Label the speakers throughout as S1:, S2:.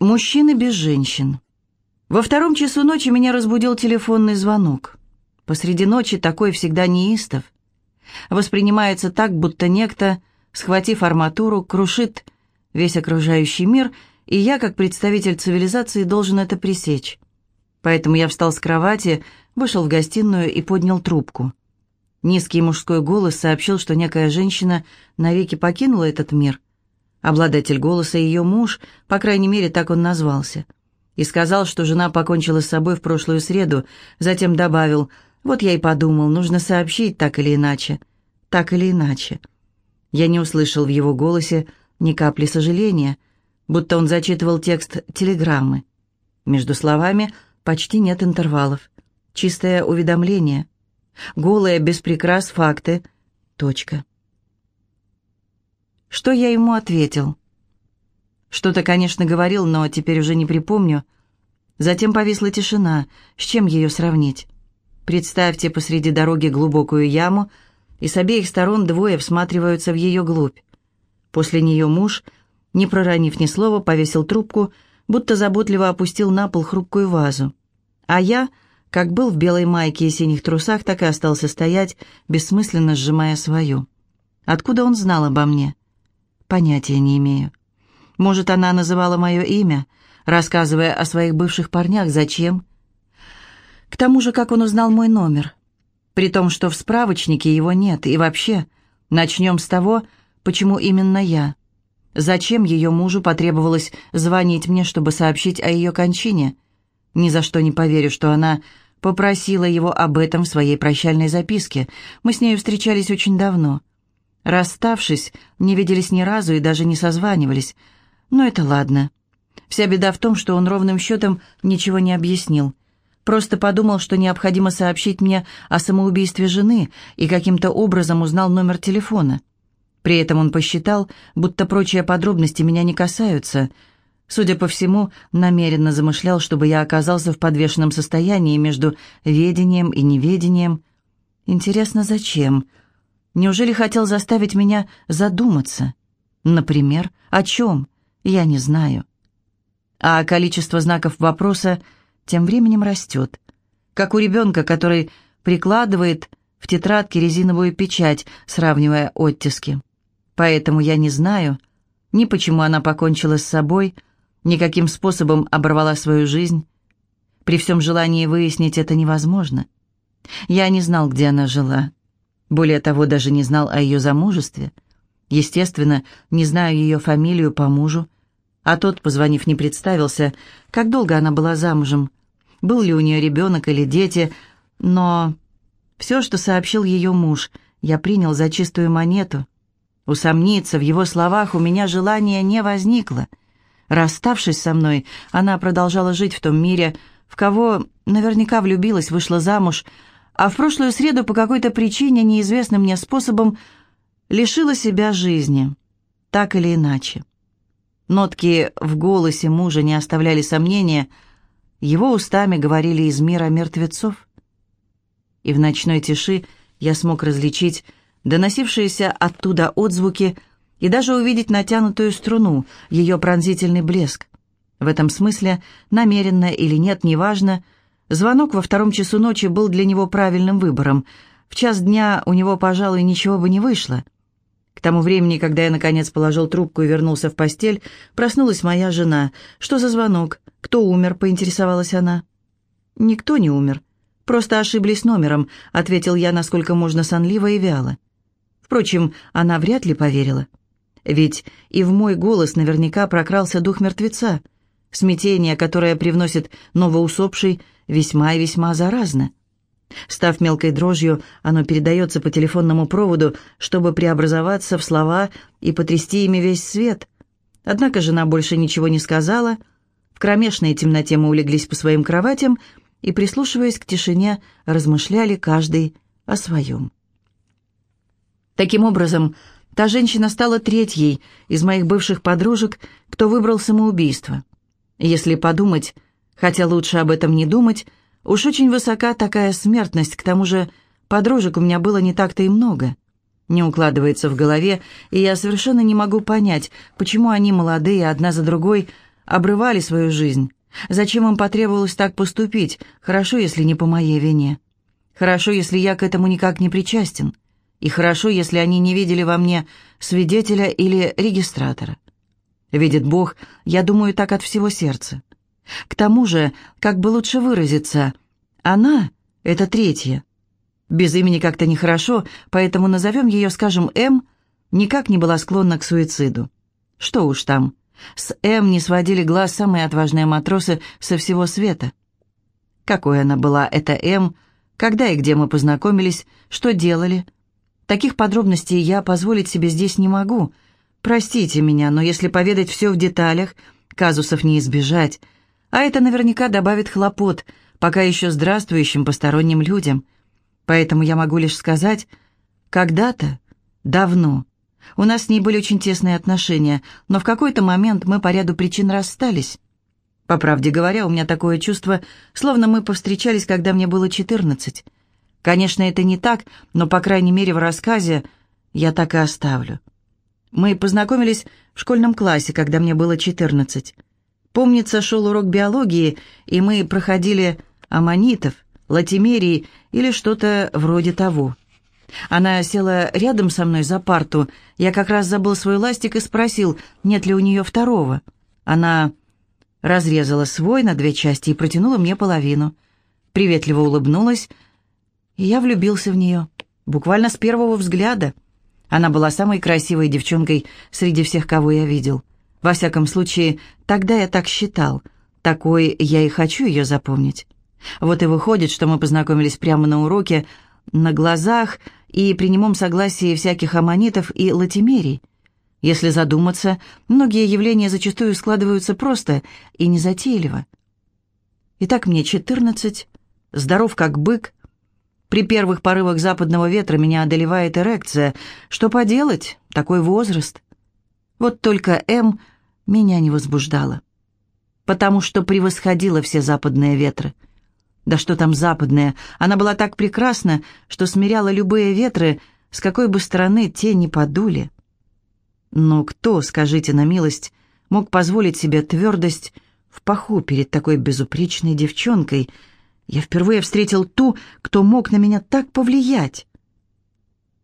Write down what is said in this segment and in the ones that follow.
S1: Мужчины без женщин. Во втором часу ночи меня разбудил телефонный звонок. Посреди ночи такой всегда неистов. Воспринимается так, будто некто, схватив арматуру, крушит весь окружающий мир, и я, как представитель цивилизации, должен это пресечь. Поэтому я встал с кровати, вышел в гостиную и поднял трубку. Низкий мужской голос сообщил, что некая женщина навеки покинула этот мир — Обладатель голоса ее муж, по крайней мере, так он назвался. И сказал, что жена покончила с собой в прошлую среду, затем добавил, «Вот я и подумал, нужно сообщить так или иначе, так или иначе». Я не услышал в его голосе ни капли сожаления, будто он зачитывал текст телеграммы. Между словами почти нет интервалов. Чистое уведомление. Голые, без прикрас факты. Точка. Что я ему ответил? Что-то, конечно, говорил, но теперь уже не припомню. Затем повисла тишина. С чем ее сравнить? Представьте посреди дороги глубокую яму, и с обеих сторон двое всматриваются в ее глубь. После нее муж, не проронив ни слова, повесил трубку, будто заботливо опустил на пол хрупкую вазу. А я, как был в белой майке и синих трусах, так и остался стоять, бессмысленно сжимая свою. Откуда он знал обо мне? Понятия не имею. Может, она называла мое имя, рассказывая о своих бывших парнях. Зачем? К тому же, как он узнал мой номер? При том, что в справочнике его нет. И вообще, начнем с того, почему именно я. Зачем ее мужу потребовалось звонить мне, чтобы сообщить о ее кончине? Ни за что не поверю, что она попросила его об этом в своей прощальной записке. Мы с нею встречались очень давно. Расставшись, не виделись ни разу и даже не созванивались. Но это ладно. Вся беда в том, что он ровным счетом ничего не объяснил. Просто подумал, что необходимо сообщить мне о самоубийстве жены и каким-то образом узнал номер телефона. При этом он посчитал, будто прочие подробности меня не касаются. Судя по всему, намеренно замышлял, чтобы я оказался в подвешенном состоянии между ведением и неведением. Интересно, зачем? Неужели хотел заставить меня задуматься? Например, о чем? Я не знаю. А количество знаков вопроса тем временем растет. Как у ребенка, который прикладывает в тетрадке резиновую печать, сравнивая оттиски. Поэтому я не знаю ни почему она покончила с собой, ни каким способом оборвала свою жизнь. При всем желании выяснить это невозможно. Я не знал, где она жила. Более того, даже не знал о ее замужестве. Естественно, не знаю ее фамилию по мужу. А тот, позвонив, не представился, как долго она была замужем, был ли у нее ребенок или дети. Но все, что сообщил ее муж, я принял за чистую монету. Усомниться в его словах у меня желания не возникло. Расставшись со мной, она продолжала жить в том мире, в кого наверняка влюбилась, вышла замуж, а в прошлую среду по какой-то причине, неизвестным мне способом, лишила себя жизни, так или иначе. Нотки в голосе мужа не оставляли сомнения, его устами говорили из мира мертвецов. И в ночной тиши я смог различить доносившиеся оттуда отзвуки и даже увидеть натянутую струну, ее пронзительный блеск. В этом смысле, намеренно или нет, неважно, — Звонок во втором часу ночи был для него правильным выбором. В час дня у него, пожалуй, ничего бы не вышло. К тому времени, когда я, наконец, положил трубку и вернулся в постель, проснулась моя жена. «Что за звонок? Кто умер?» — поинтересовалась она. «Никто не умер. Просто ошиблись номером», — ответил я, насколько можно сонливо и вяло. Впрочем, она вряд ли поверила. Ведь и в мой голос наверняка прокрался дух мертвеца. Смятение, которое привносит новоусопший, весьма и весьма заразно. Став мелкой дрожью, оно передается по телефонному проводу, чтобы преобразоваться в слова и потрясти ими весь свет. Однако жена больше ничего не сказала. В кромешной темноте мы улеглись по своим кроватям и, прислушиваясь к тишине, размышляли каждый о своем. Таким образом, та женщина стала третьей из моих бывших подружек, кто выбрал самоубийство. Если подумать, Хотя лучше об этом не думать, уж очень высока такая смертность, к тому же подружек у меня было не так-то и много. Не укладывается в голове, и я совершенно не могу понять, почему они молодые одна за другой обрывали свою жизнь. Зачем им потребовалось так поступить? Хорошо, если не по моей вине. Хорошо, если я к этому никак не причастен. И хорошо, если они не видели во мне свидетеля или регистратора. Видит Бог, я думаю так от всего сердца. К тому же, как бы лучше выразиться, она — это третья. Без имени как-то нехорошо, поэтому назовем ее, скажем, М, никак не была склонна к суициду. Что уж там, с М не сводили глаз самые отважные матросы со всего света. Какой она была, эта М, когда и где мы познакомились, что делали. Таких подробностей я позволить себе здесь не могу. Простите меня, но если поведать все в деталях, казусов не избежать, а это наверняка добавит хлопот, пока еще здравствующим посторонним людям. Поэтому я могу лишь сказать, когда-то, давно, у нас с ней были очень тесные отношения, но в какой-то момент мы по ряду причин расстались. По правде говоря, у меня такое чувство, словно мы повстречались, когда мне было четырнадцать. Конечно, это не так, но, по крайней мере, в рассказе я так и оставлю. Мы познакомились в школьном классе, когда мне было четырнадцать. Помнится, шел урок биологии, и мы проходили аммонитов, латимерии или что-то вроде того. Она села рядом со мной за парту. Я как раз забыл свой ластик и спросил, нет ли у нее второго. Она разрезала свой на две части и протянула мне половину. Приветливо улыбнулась, и я влюбился в нее. Буквально с первого взгляда. Она была самой красивой девчонкой среди всех, кого я видел. Во всяком случае, тогда я так считал. Такой я и хочу ее запомнить. Вот и выходит, что мы познакомились прямо на уроке, на глазах и при немом согласии всяких аммонитов и латимерий. Если задуматься, многие явления зачастую складываются просто и незатейливо. Итак, мне четырнадцать, здоров как бык. При первых порывах западного ветра меня одолевает эрекция. Что поделать? Такой возраст. Вот только М меня не возбуждала, потому что превосходила все западные ветры. Да что там западные, она была так прекрасна, что смиряла любые ветры, с какой бы стороны те ни подули. Но кто, скажите на милость, мог позволить себе твердость в паху перед такой безупречной девчонкой? Я впервые встретил ту, кто мог на меня так повлиять.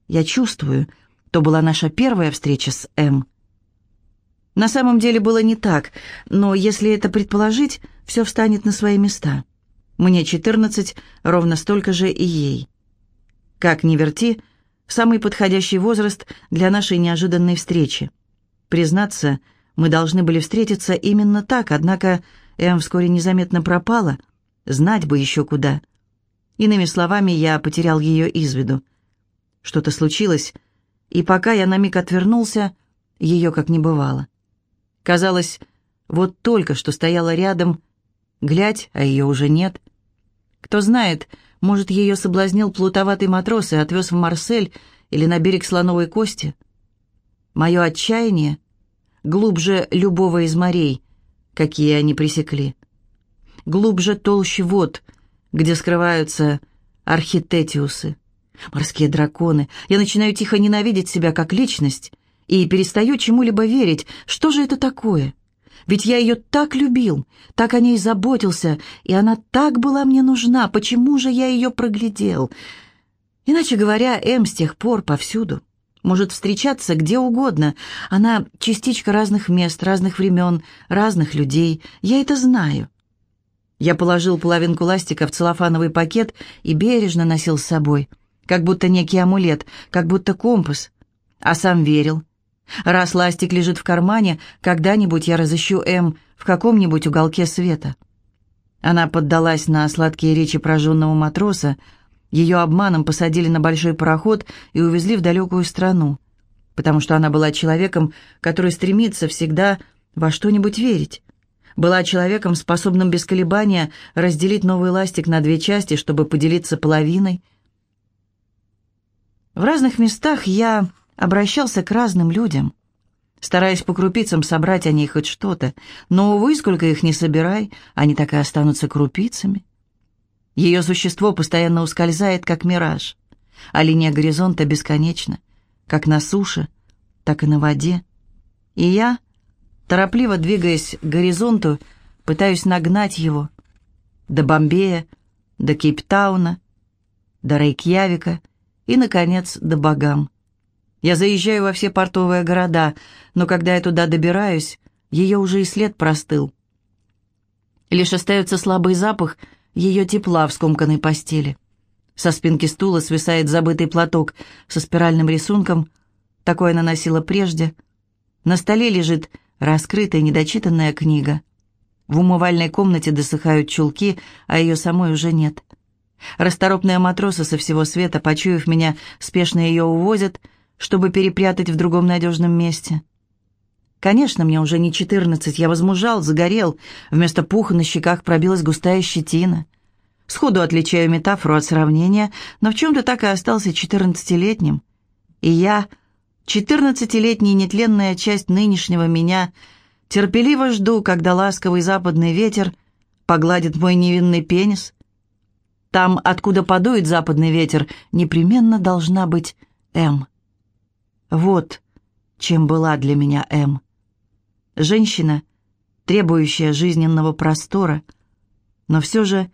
S1: Я чувствую, то была наша первая встреча с М. На самом деле было не так, но если это предположить, все встанет на свои места. Мне 14, ровно столько же и ей. Как ни верти, самый подходящий возраст для нашей неожиданной встречи. Признаться, мы должны были встретиться именно так, однако Эм вскоре незаметно пропала, знать бы еще куда. Иными словами, я потерял ее из виду. Что-то случилось, и пока я на миг отвернулся, ее как не бывало. Казалось, вот только что стояла рядом, глядь, а ее уже нет. Кто знает, может, ее соблазнил плутоватый матрос и отвез в Марсель или на берег Слоновой Кости. Мое отчаяние глубже любого из морей, какие они пресекли. Глубже толще вод, где скрываются архитетиусы, морские драконы. Я начинаю тихо ненавидеть себя как личность — и перестаю чему-либо верить. Что же это такое? Ведь я ее так любил, так о ней заботился, и она так была мне нужна. Почему же я ее проглядел? Иначе говоря, М с тех пор повсюду. Может встречаться где угодно. Она частичка разных мест, разных времен, разных людей. Я это знаю. Я положил половинку ластика в целлофановый пакет и бережно носил с собой, как будто некий амулет, как будто компас. А сам верил, Раз ластик лежит в кармане, когда-нибудь я разыщу М в каком-нибудь уголке света. Она поддалась на сладкие речи прожженного матроса. Ее обманом посадили на большой пароход и увезли в далекую страну, потому что она была человеком, который стремится всегда во что-нибудь верить. Была человеком, способным без колебания разделить новый ластик на две части, чтобы поделиться половиной. В разных местах я обращался к разным людям, стараясь по крупицам собрать о ней хоть что-то, но, увы, сколько их не собирай, они так и останутся крупицами. Ее существо постоянно ускользает, как мираж, а линия горизонта бесконечна, как на суше, так и на воде. И я Торопливо двигаясь к горизонту, пытаюсь нагнать его. До Бомбея, до Кейптауна, до Рейкьявика и, наконец, до Багам. Я заезжаю во все портовые города, но когда я туда добираюсь, ее уже и след простыл. Лишь остается слабый запах ее тепла в скомканной постели. Со спинки стула свисает забытый платок со спиральным рисунком. Такое она носила прежде. На столе лежит раскрытая недочитанная книга. В умывальной комнате досыхают чулки, а ее самой уже нет. Расторопные матросы со всего света, почуяв меня, спешно ее увозят, чтобы перепрятать в другом надежном месте. Конечно, мне уже не четырнадцать, я возмужал, загорел, вместо пуха на щеках пробилась густая щетина. Сходу отличаю метафору от сравнения, но в чем-то так и остался четырнадцатилетним. И я, четырнадцатилетняя нетленная часть нынешнего меня, терпеливо жду, когда ласковый западный ветер погладит мой невинный пенис. Там, откуда подует западный ветер, непременно должна быть М. Вот чем была для меня М. Женщина, требующая жизненного простора, но все же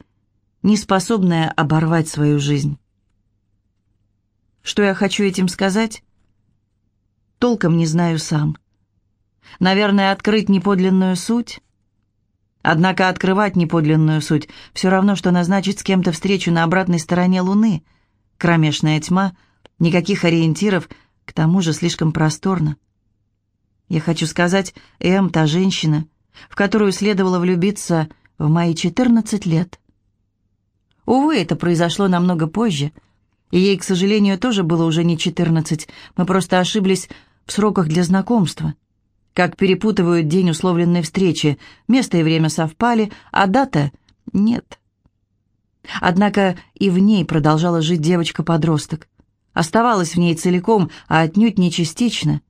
S1: не способная оборвать свою жизнь. Что я хочу этим сказать? Толком не знаю сам. Наверное, открыть неподлинную суть? Однако открывать неподлинную суть все равно, что назначить с кем-то встречу на обратной стороне Луны. Кромешная тьма, никаких ориентиров, к тому же слишком просторно. Я хочу сказать, Эм, та женщина, в которую следовало влюбиться в мои 14 лет. Увы, это произошло намного позже, и ей, к сожалению, тоже было уже не 14, мы просто ошиблись в сроках для знакомства. Как перепутывают день условленной встречи, место и время совпали, а дата — нет. Однако и в ней продолжала жить девочка-подросток. Оставалась в ней целиком, а отнюдь не частично.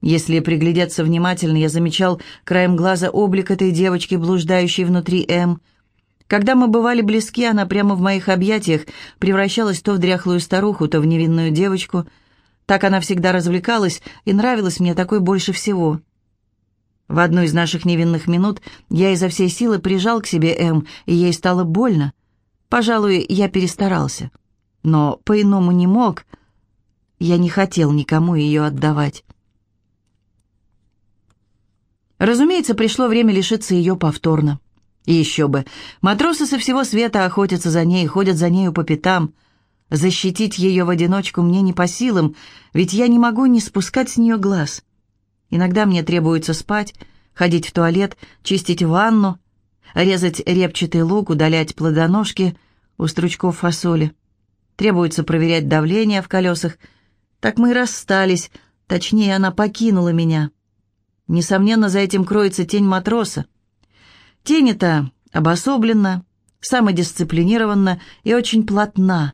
S1: Если приглядеться внимательно, я замечал краем глаза облик этой девочки, блуждающей внутри М — когда мы бывали близки, она прямо в моих объятиях превращалась то в дряхлую старуху, то в невинную девочку. Так она всегда развлекалась и нравилась мне такой больше всего. В одну из наших невинных минут я изо всей силы прижал к себе М, и ей стало больно. Пожалуй, я перестарался. Но по-иному не мог. Я не хотел никому ее отдавать. Разумеется, пришло время лишиться ее повторно. И еще бы, матросы со всего света охотятся за ней, ходят за нею по пятам. Защитить ее в одиночку мне не по силам, ведь я не могу не спускать с нее глаз. Иногда мне требуется спать, ходить в туалет, чистить ванну, резать репчатый лук, удалять плодоножки у стручков фасоли. Требуется проверять давление в колесах. Так мы и расстались, точнее, она покинула меня. Несомненно, за этим кроется тень матроса. Тень эта обособлена, самодисциплинирована и очень плотна,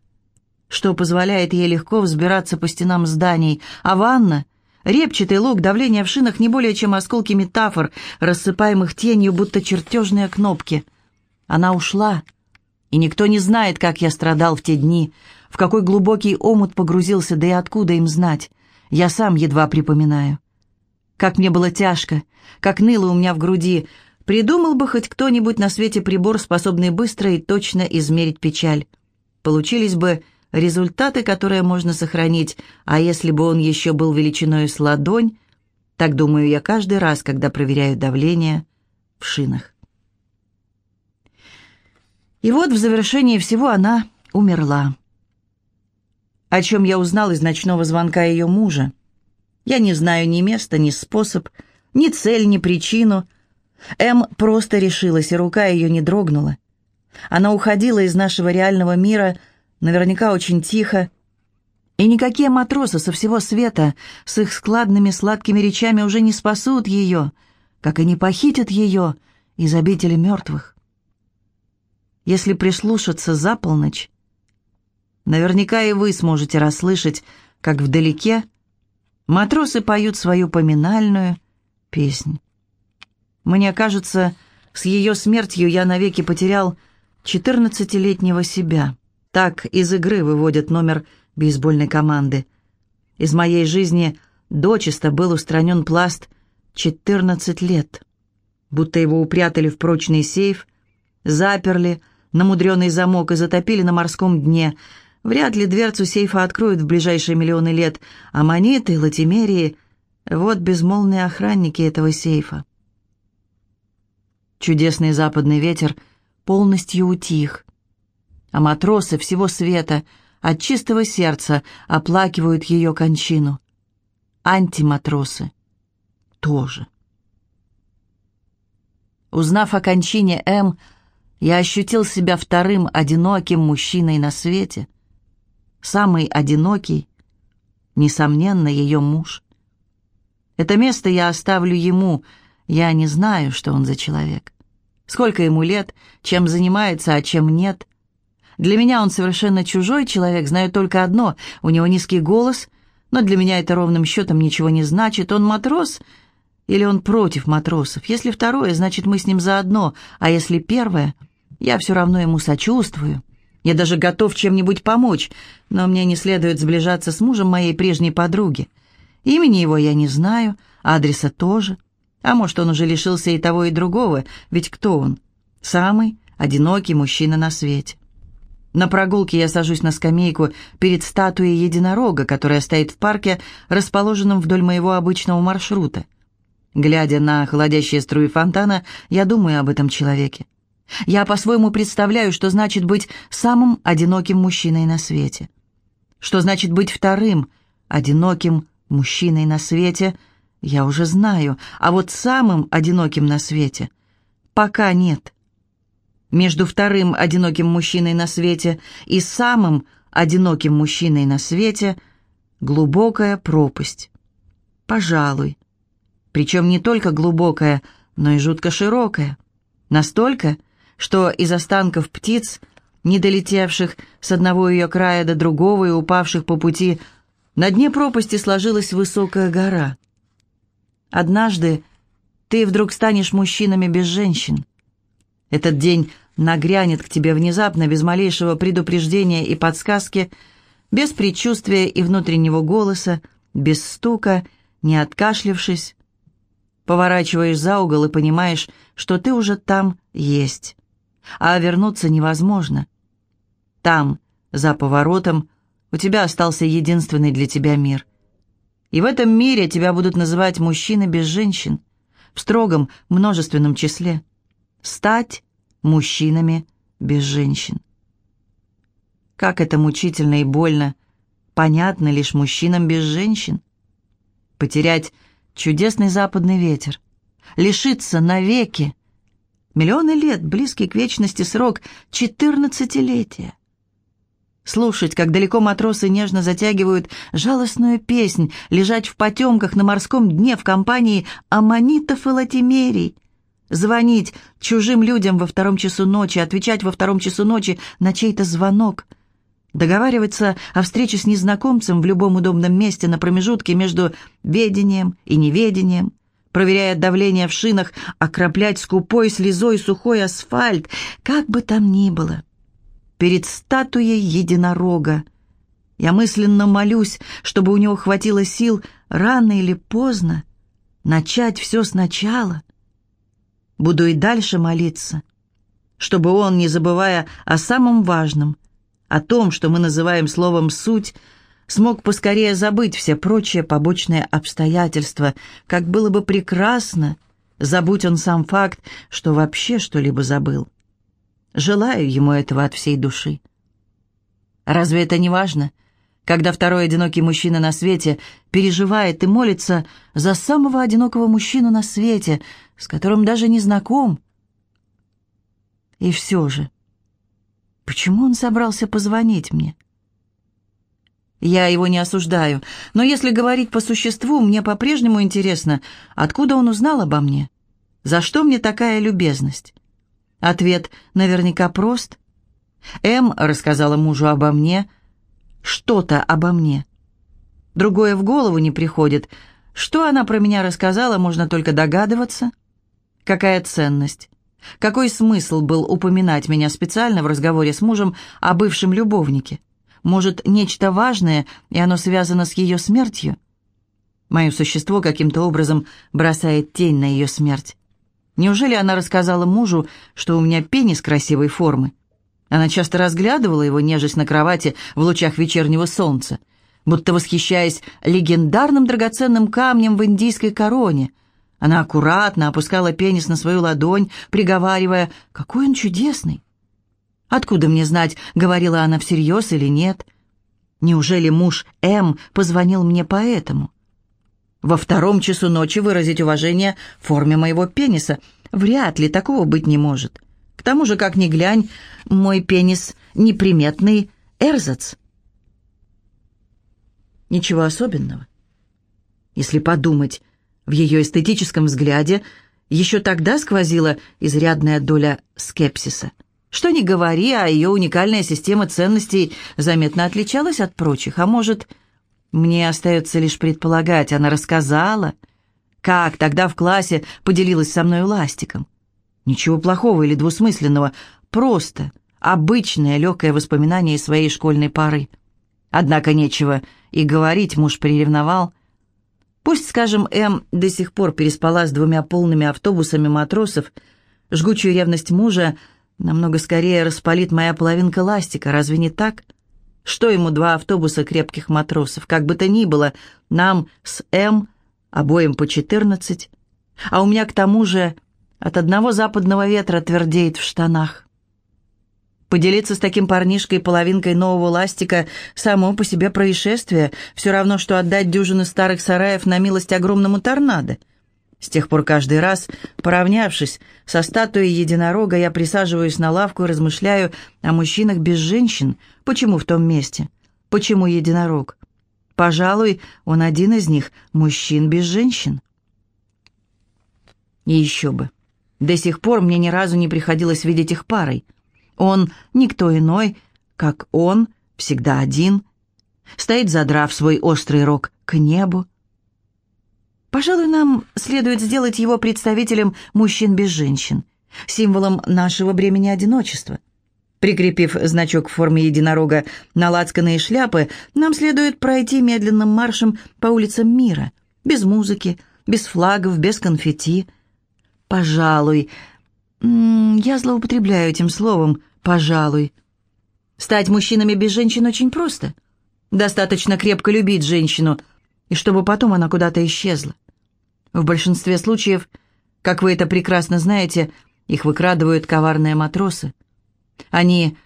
S1: что позволяет ей легко взбираться по стенам зданий, а ванна — репчатый лук, давление в шинах не более чем осколки метафор, рассыпаемых тенью, будто чертежные кнопки. Она ушла, и никто не знает, как я страдал в те дни, в какой глубокий омут погрузился, да и откуда им знать. Я сам едва припоминаю. Как мне было тяжко, как ныло у меня в груди, Придумал бы хоть кто-нибудь на свете прибор, способный быстро и точно измерить печаль. Получились бы результаты, которые можно сохранить, а если бы он еще был величиной с ладонь, так думаю я каждый раз, когда проверяю давление в шинах. И вот в завершении всего она умерла. О чем я узнал из ночного звонка ее мужа. Я не знаю ни места, ни способ, ни цель, ни причину, М просто решилась, и рука ее не дрогнула. Она уходила из нашего реального мира, наверняка очень тихо, и никакие матросы со всего света с их складными сладкими речами уже не спасут ее, как и не похитят ее из обители мертвых. Если прислушаться за полночь, наверняка и вы сможете расслышать, как вдалеке матросы поют свою поминальную песнь. Мне кажется, с ее смертью я навеки потерял четырнадцатилетнего себя. Так из игры выводят номер бейсбольной команды. Из моей жизни дочисто был устранен пласт 14 лет. Будто его упрятали в прочный сейф, заперли на мудреный замок и затопили на морском дне. Вряд ли дверцу сейфа откроют в ближайшие миллионы лет, а монеты, латимерии — вот безмолвные охранники этого сейфа. Чудесный западный ветер полностью утих, а матросы всего света от чистого сердца оплакивают ее кончину. Антиматросы тоже. Узнав о кончине М, я ощутил себя вторым одиноким мужчиной на свете. Самый одинокий, несомненно, ее муж. Это место я оставлю ему, я не знаю, что он за человек. Сколько ему лет, чем занимается, а чем нет. Для меня он совершенно чужой человек, знаю только одно, у него низкий голос, но для меня это ровным счетом ничего не значит. Он матрос или он против матросов? Если второе, значит, мы с ним заодно, а если первое, я все равно ему сочувствую. Я даже готов чем-нибудь помочь, но мне не следует сближаться с мужем моей прежней подруги. Имени его я не знаю, адреса тоже. А может, он уже лишился и того, и другого, ведь кто он? Самый одинокий мужчина на свете. На прогулке я сажусь на скамейку перед статуей единорога, которая стоит в парке, расположенном вдоль моего обычного маршрута. Глядя на холодящие струи фонтана, я думаю об этом человеке. Я по-своему представляю, что значит быть самым одиноким мужчиной на свете. Что значит быть вторым одиноким мужчиной на свете, я уже знаю, а вот самым одиноким на свете пока нет. Между вторым одиноким мужчиной на свете и самым одиноким мужчиной на свете глубокая пропасть. Пожалуй, причем не только глубокая, но и жутко широкая. Настолько, что из останков птиц, не долетевших с одного ее края до другого и упавших по пути, на дне пропасти сложилась высокая гора. Однажды ты вдруг станешь мужчинами без женщин. Этот день нагрянет к тебе внезапно, без малейшего предупреждения и подсказки, без предчувствия и внутреннего голоса, без стука, не откашлившись, Поворачиваешь за угол и понимаешь, что ты уже там есть. А вернуться невозможно. Там, за поворотом, у тебя остался единственный для тебя мир. И в этом мире тебя будут называть мужчины без женщин, в строгом множественном числе. Стать мужчинами без женщин. Как это мучительно и больно, понятно лишь мужчинам без женщин. Потерять чудесный западный ветер, лишиться навеки. Миллионы лет, близкий к вечности срок, четырнадцатилетия. Слушать, как далеко матросы нежно затягивают жалостную песнь, лежать в потемках на морском дне в компании аммонитов и латимерий, звонить чужим людям во втором часу ночи, отвечать во втором часу ночи на чей-то звонок — договариваться о встрече с незнакомцем в любом удобном месте на промежутке между ведением и неведением, проверяя давление в шинах, окроплять скупой слезой сухой асфальт, как бы там ни было. Перед статуей единорога я мысленно молюсь, чтобы у него хватило сил рано или поздно начать все сначала. Буду и дальше молиться, чтобы он, не забывая о самом важном, о том, что мы называем словом «суть», смог поскорее забыть все прочие побочные обстоятельства, как было бы прекрасно, забудь он сам факт, что вообще что-либо забыл. Желаю ему этого от всей души. Разве это не важно, когда второй одинокий мужчина на свете переживает и молится за самого одинокого мужчину на свете, с которым даже не знаком? И все же... Почему он собрался позвонить мне? Я его не осуждаю, но если говорить по существу, мне по-прежнему интересно, откуда он узнал обо мне? За что мне такая любезность? Ответ наверняка прост. М рассказала мужу обо мне, что-то обо мне. Другое в голову не приходит. Что она про меня рассказала, можно только догадываться. Какая ценность? Какой смысл был упоминать меня специально в разговоре с мужем о бывшем любовнике? Может, нечто важное, и оно связано с ее смертью? Мое существо каким-то образом бросает тень на ее смерть. Неужели она рассказала мужу, что у меня пенис красивой формы? Она часто разглядывала его, нежесть на кровати в лучах вечернего солнца, будто восхищаясь легендарным драгоценным камнем в индийской короне. Она аккуратно опускала пенис на свою ладонь, приговаривая «Какой он чудесный!» «Откуда мне знать, говорила она всерьез или нет?» Неужели муж М позвонил мне поэтому? Во втором часу ночи выразить уважение форме моего пениса. Вряд ли такого быть не может. К тому же, как ни глянь, мой пенис неприметный эрзац. Ничего особенного. Если подумать, в ее эстетическом взгляде еще тогда сквозила изрядная доля скепсиса. Что ни говори, а ее уникальная система ценностей заметно отличалась от прочих, а может, мне остается лишь предполагать, она рассказала, как тогда в классе поделилась со мной ластиком. Ничего плохого или двусмысленного, просто обычное легкое воспоминание своей школьной пары. Однако нечего и говорить, муж приревновал. Пусть, скажем, М до сих пор переспала с двумя полными автобусами матросов, жгучую ревность мужа намного скорее распалит моя половинка ластика, разве не так? Что ему два автобуса крепких матросов? Как бы то ни было, нам с М обоим по четырнадцать, а у меня к тому же от одного западного ветра твердеет в штанах. Поделиться с таким парнишкой половинкой нового ластика – само по себе происшествие, все равно, что отдать дюжины старых сараев на милость огромному торнадо. С тех пор каждый раз, поравнявшись со статуей единорога, я присаживаюсь на лавку и размышляю о мужчинах без женщин. Почему в том месте? Почему единорог? Пожалуй, он один из них, мужчин без женщин. И еще бы. До сих пор мне ни разу не приходилось видеть их парой – он никто иной, как он, всегда один, стоит, задрав свой острый рог к небу. Пожалуй, нам следует сделать его представителем мужчин без женщин, символом нашего бремени одиночества. Прикрепив значок в форме единорога на лацканы шляпы, нам следует пройти медленным маршем по улицам мира, без музыки, без флагов, без конфетти. Пожалуй, я злоупотребляю этим словом, пожалуй. Стать мужчинами без женщин очень просто. Достаточно крепко любить женщину, и чтобы потом она куда-то исчезла. В большинстве случаев, как вы это прекрасно знаете, их выкрадывают коварные матросы. Они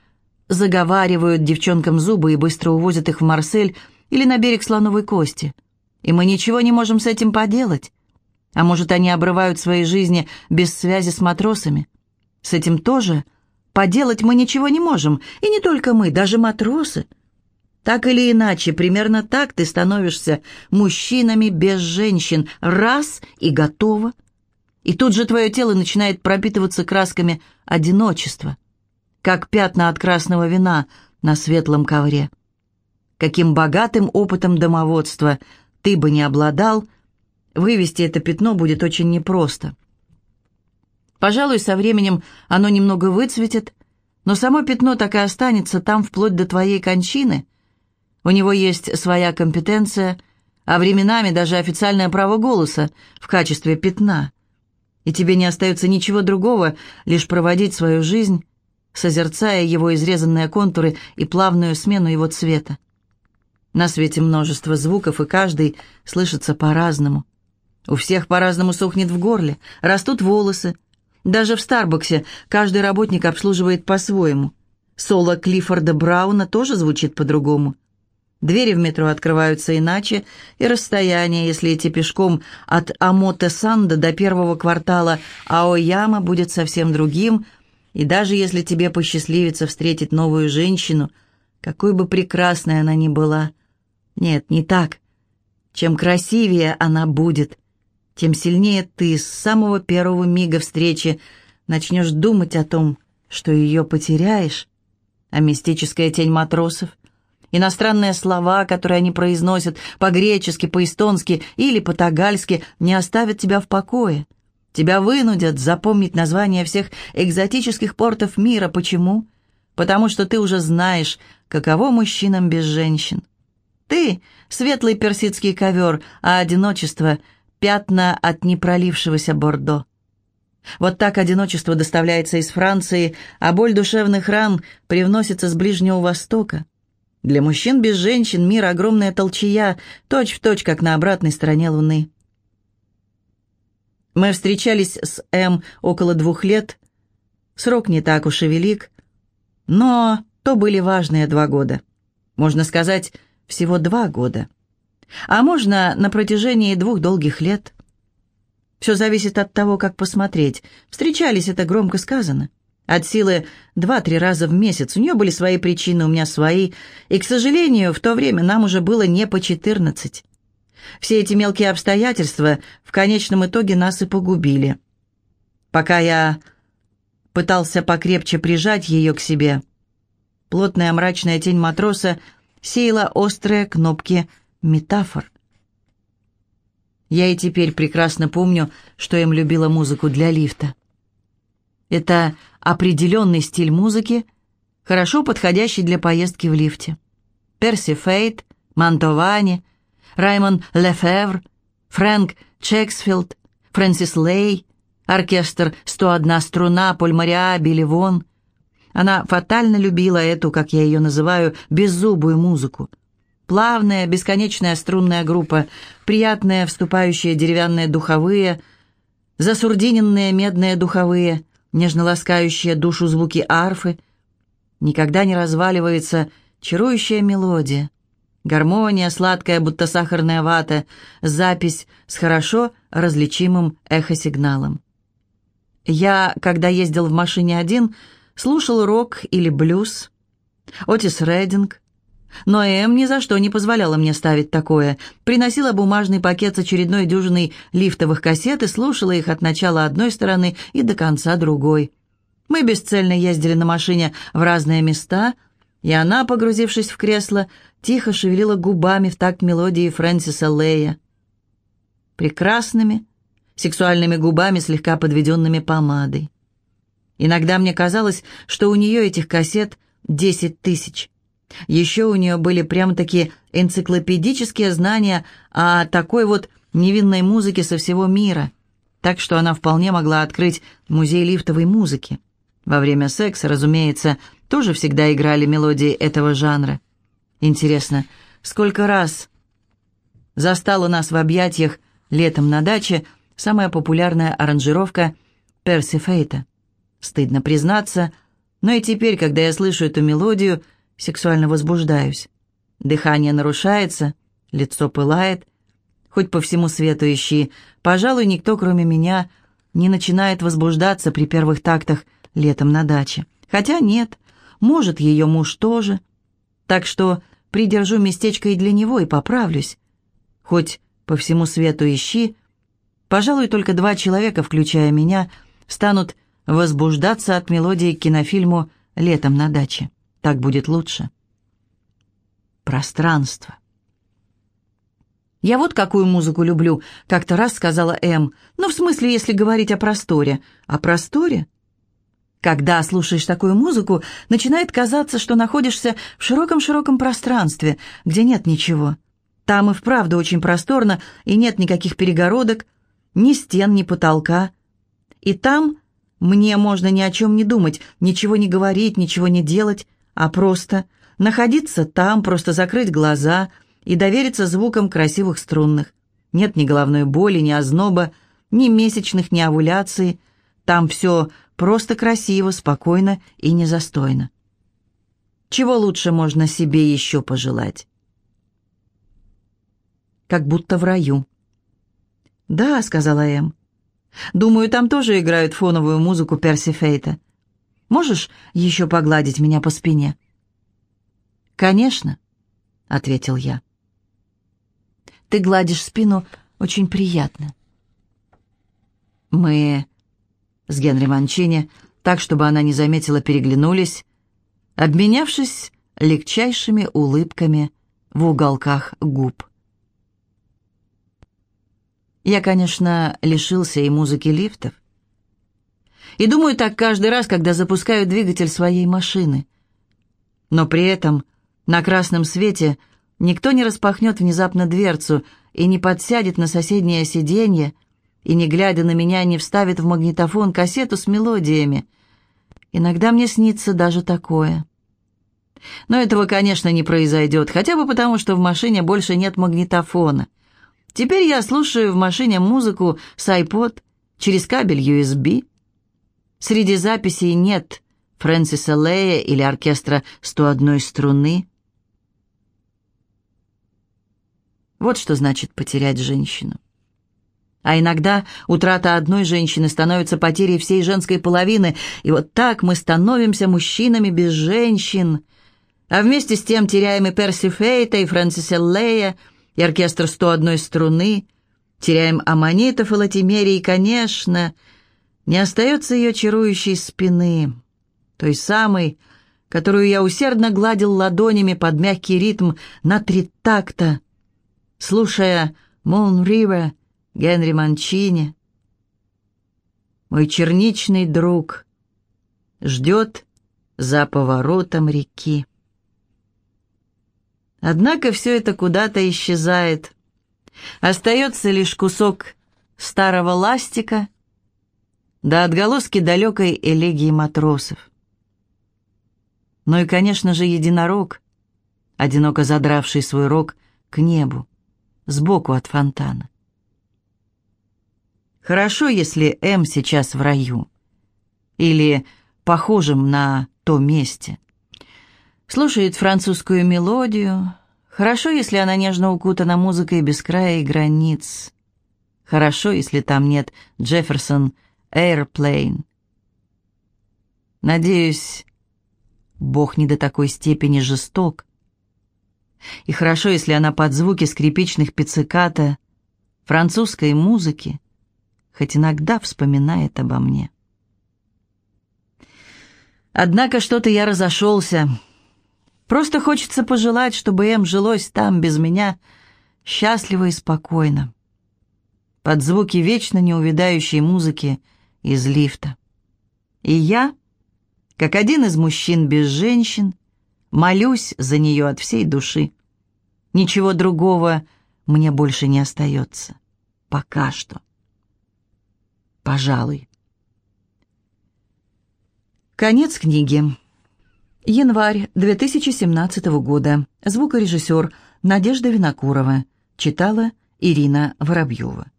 S1: заговаривают девчонкам зубы и быстро увозят их в Марсель или на берег Слоновой Кости. И мы ничего не можем с этим поделать. А может, они обрывают свои жизни без связи с матросами? С этим тоже поделать мы ничего не можем, и не только мы, даже матросы. Так или иначе, примерно так ты становишься мужчинами без женщин. Раз и готово. И тут же твое тело начинает пропитываться красками одиночества, как пятна от красного вина на светлом ковре. Каким богатым опытом домоводства ты бы не обладал – Вывести это пятно будет очень непросто. Пожалуй, со временем оно немного выцветет, но само пятно так и останется там вплоть до твоей кончины. У него есть своя компетенция, а временами даже официальное право голоса в качестве пятна. И тебе не остается ничего другого, лишь проводить свою жизнь, созерцая его изрезанные контуры и плавную смену его цвета. На свете множество звуков, и каждый слышится по-разному. У всех по-разному сохнет в горле, растут волосы. Даже в Старбаксе каждый работник обслуживает по-своему. Соло Клиффорда Брауна тоже звучит по-другому. Двери в метро открываются иначе, и расстояние, если идти пешком от Амоте-Санда до первого квартала Аояма, будет совсем другим, и даже если тебе посчастливится встретить новую женщину, какой бы прекрасной она ни была, нет, не так. Чем красивее она будет, тем сильнее ты с самого первого мига встречи начнешь думать о том, что ее потеряешь. А мистическая тень матросов, иностранные слова, которые они произносят по-гречески, по-эстонски или по-тагальски, не оставят тебя в покое. Тебя вынудят запомнить названия всех экзотических портов мира. Почему? Потому что ты уже знаешь, каково мужчинам без женщин. Ты — светлый персидский ковер, а одиночество — пятна от непролившегося бордо. Вот так одиночество доставляется из Франции, а боль душевных ран привносится с Ближнего Востока. Для мужчин без женщин мир — огромная толчая, точь-в-точь, как на обратной стороне Луны. Мы встречались с М около двух лет. Срок не так уж и велик, но то были важные два года. Можно сказать, всего два года. А можно на протяжении двух долгих лет. Все зависит от того, как посмотреть. Встречались, это громко сказано. От силы два-три раза в месяц. У нее были свои причины, у меня свои. И, к сожалению, в то время нам уже было не по четырнадцать. Все эти мелкие обстоятельства в конечном итоге нас и погубили. Пока я пытался покрепче прижать ее к себе, плотная мрачная тень матроса сеяла острые кнопки метафор. Я и теперь прекрасно помню, что им любила музыку для лифта. Это определенный стиль музыки, хорошо подходящий для поездки в лифте. Перси Фейт, Мантовани, Раймон Лефевр, Фрэнк Чексфилд, Фрэнсис Лей, оркестр «101 струна», Поль Мариа, Билли. Она фатально любила эту, как я ее называю, беззубую музыку. Плавная, бесконечная струнная группа, приятные вступающие деревянные духовые, засурдиненные медные духовые, нежно ласкающие душу звуки арфы. Никогда не разваливается чарующая мелодия. Гармония, сладкая, будто сахарная вата, запись с хорошо различимым эхосигналом. Я, когда ездил в машине один, слушал рок или блюз, Отис Рединг, но Эм ни за что не позволяла мне ставить такое. Приносила бумажный пакет с очередной дюжиной лифтовых кассет и слушала их от начала одной стороны и до конца другой. Мы бесцельно ездили на машине в разные места, и она, погрузившись в кресло, тихо шевелила губами в такт мелодии Фрэнсиса Лея. Прекрасными, сексуальными губами, слегка подведенными помадой. Иногда мне казалось, что у нее этих кассет десять тысяч. Еще у нее были прям-таки энциклопедические знания о такой вот невинной музыке со всего мира, так что она вполне могла открыть музей лифтовой музыки. Во время секса, разумеется, тоже всегда играли мелодии этого жанра. Интересно, сколько раз застала нас в объятиях летом на даче самая популярная аранжировка Перси Фейта. Стыдно признаться, но и теперь, когда я слышу эту мелодию – сексуально возбуждаюсь. Дыхание нарушается, лицо пылает. Хоть по всему свету ищи, пожалуй, никто, кроме меня, не начинает возбуждаться при первых тактах летом на даче. Хотя нет, может, ее муж тоже. Так что придержу местечко и для него и поправлюсь. Хоть по всему свету ищи, пожалуй, только два человека, включая меня, станут возбуждаться от мелодии к кинофильму «Летом на даче». Так будет лучше. Пространство. «Я вот какую музыку люблю», — как-то раз сказала М. «Ну, в смысле, если говорить о просторе». «О просторе?» Когда слушаешь такую музыку, начинает казаться, что находишься в широком-широком пространстве, где нет ничего. Там и вправду очень просторно, и нет никаких перегородок, ни стен, ни потолка. И там мне можно ни о чем не думать, ничего не говорить, ничего не делать а просто находиться там, просто закрыть глаза и довериться звукам красивых струнных. Нет ни головной боли, ни озноба, ни месячных, ни овуляции. Там все просто красиво, спокойно и незастойно. Чего лучше можно себе еще пожелать? Как будто в раю. «Да», — сказала Эм. «Думаю, там тоже играют фоновую музыку Перси Фейта. Можешь еще погладить меня по спине?» «Конечно», — ответил я. «Ты гладишь спину очень приятно». Мы с Генри Манчини, так, чтобы она не заметила, переглянулись, обменявшись легчайшими улыбками в уголках губ. Я, конечно, лишился и музыки лифтов, и думаю так каждый раз, когда запускаю двигатель своей машины. Но при этом на красном свете Никто не распахнет внезапно дверцу и не подсядет на соседнее сиденье, и, не глядя на меня, не вставит в магнитофон кассету с мелодиями. Иногда мне снится даже такое. Но этого, конечно, не произойдет, хотя бы потому, что в машине больше нет магнитофона. Теперь я слушаю в машине музыку с iPod через кабель USB. Среди записей нет Фрэнсиса Лея или оркестра 101 струны. Вот что значит потерять женщину. А иногда утрата одной женщины становится потерей всей женской половины, и вот так мы становимся мужчинами без женщин. А вместе с тем теряем и Перси Фейта, и Фрэнсиса Лея, и оркестр 101 струны, теряем Аманитов и Латимерий, и, конечно, не остается ее чарующей спины, той самой, которую я усердно гладил ладонями под мягкий ритм на три такта, слушая «Moon River», Генри Манчини, мой черничный друг, ждет за поворотом реки. Однако все это куда-то исчезает. Остается лишь кусок старого ластика да отголоски далекой элегии матросов. Ну и, конечно же, единорог, одиноко задравший свой рог к небу, сбоку от фонтана. Хорошо, если М сейчас в раю. Или похожим на то месте. Слушает французскую мелодию. Хорошо, если она нежно укутана музыкой без края и границ. Хорошо, если там нет Джефферсон Airplane. Надеюсь, Бог не до такой степени жесток. И хорошо, если она под звуки скрипичных пицциката, французской музыки, хоть иногда вспоминает обо мне. Однако что-то я разошелся. Просто хочется пожелать, чтобы Эм жилось там без меня счастливо и спокойно. Под звуки вечно неувядающей музыки из лифта. И я, как один из мужчин без женщин, молюсь за нее от всей души. Ничего другого мне больше не остается. Пока что пожалуй. Конец книги. Январь 2017 года. Звукорежиссер Надежда Винокурова. Читала Ирина Воробьева.